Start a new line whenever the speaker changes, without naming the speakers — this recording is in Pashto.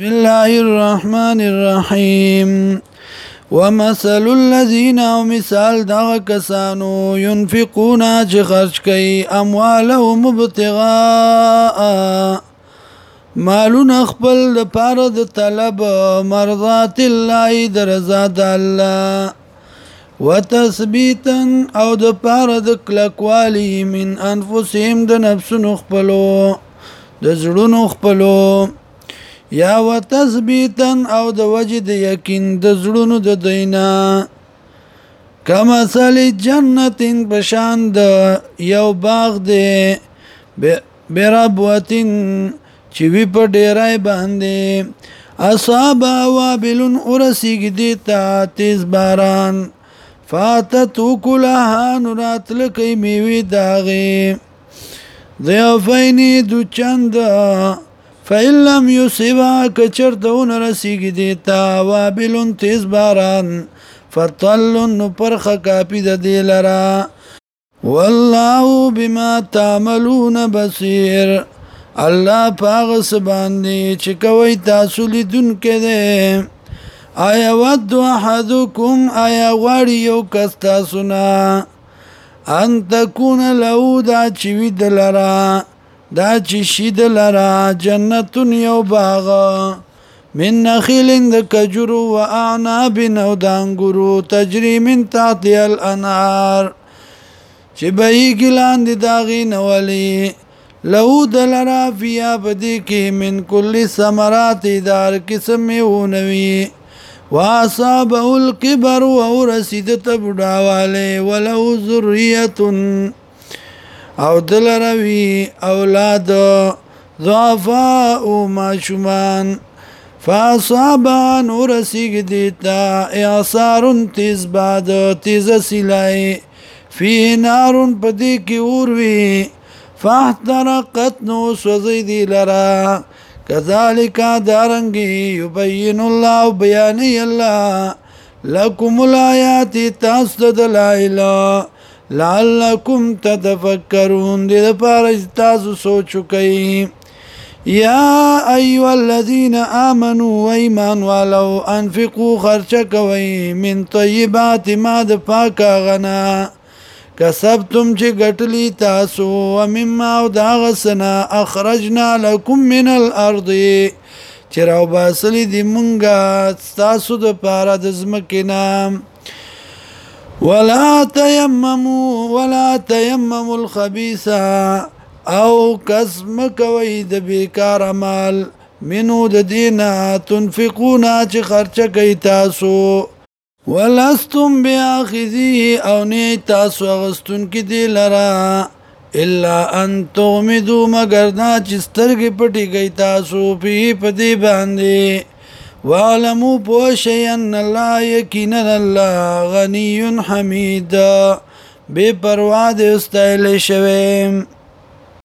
بسم الله الرحمن الرحيم ومثل الذين او مثال دا کسانو ينفقون چې خرج کوي اموالهم ابتغاء مالون خپل د پاره د طلب مرضات الله د رضا د الله وتثبيتا او د پاره د کلکوالی من انفسهم د نفسونو خپلو د زړونو خپلو یا وتثبیتا او د وجه د یقین د زړونو د دینا کما سال جنتین بشان د یو باغ دی بربوتین چې وی په ډیرای باندې اصاب وابلن ورسیګ دیتا تیز باران فاتت کلها نرات لکی میوی داغی ضیافین دو چند داغی فإن لم يصيبها کچر دون رسیږي دیتا وابل تیز باران فطل پرخ کاپی د دی لرا والله بما تعملون بصير الله پاغه سباندې چې کوي تاسو لیدون کده آیا ود احدکم آیا غواړي یو کس تاسو نه ان تکون له دا چې وی دلرا دا چې شید لرا جنتون یو باغ من نخیلن د کجرو و اعناب نو دانګرو تجری من تحت الانهار چې به ګلان دي داغي نولي لو دلرا فیا بدی کې من کل ثمرات دار قسم یونوي واصابه الكبر ورسید تبډاواله ولو ذریه او دلروي اولاد ضعفاء ماشومان فاصابان ورسیگ دیتا اعصارون تیز باد تیز سلائی فی نارون پدی کی اوروی فاحترقت نو سوزی دی لرا کذالک دارنگی یبین اللہ بیانی اللہ لکم الآیات تاست دلائلہ لعلکم تتفکرون دې لپاره چې تاسو سوچ وکړئ یا ایو الذین آمنوا و ایمان ولو انفقوا خرچ کوئ من طیبات ما د پاکه غنا کسبتم چې ګټلی تاسو و مما او داغسنا اخرجنا لكم من الارض چې راو باسلی دی مونږه تاسو د پاره د زمکې نام ولا تيمموا ولا تيمموا الخبيث او قسم کوي د بیکار عمل منو د دینه تنفقون چې خرچه کوي تاسو ولستم بیاخذیه او نه تاسو غستون کې دی لرا الا ان تغمدوا مگر دا چې سترګې پټي کوي تاسو په دې باندې وعلمو پوشی ان الله یقینا الله غنی حمید بے پروا دې استایل شویم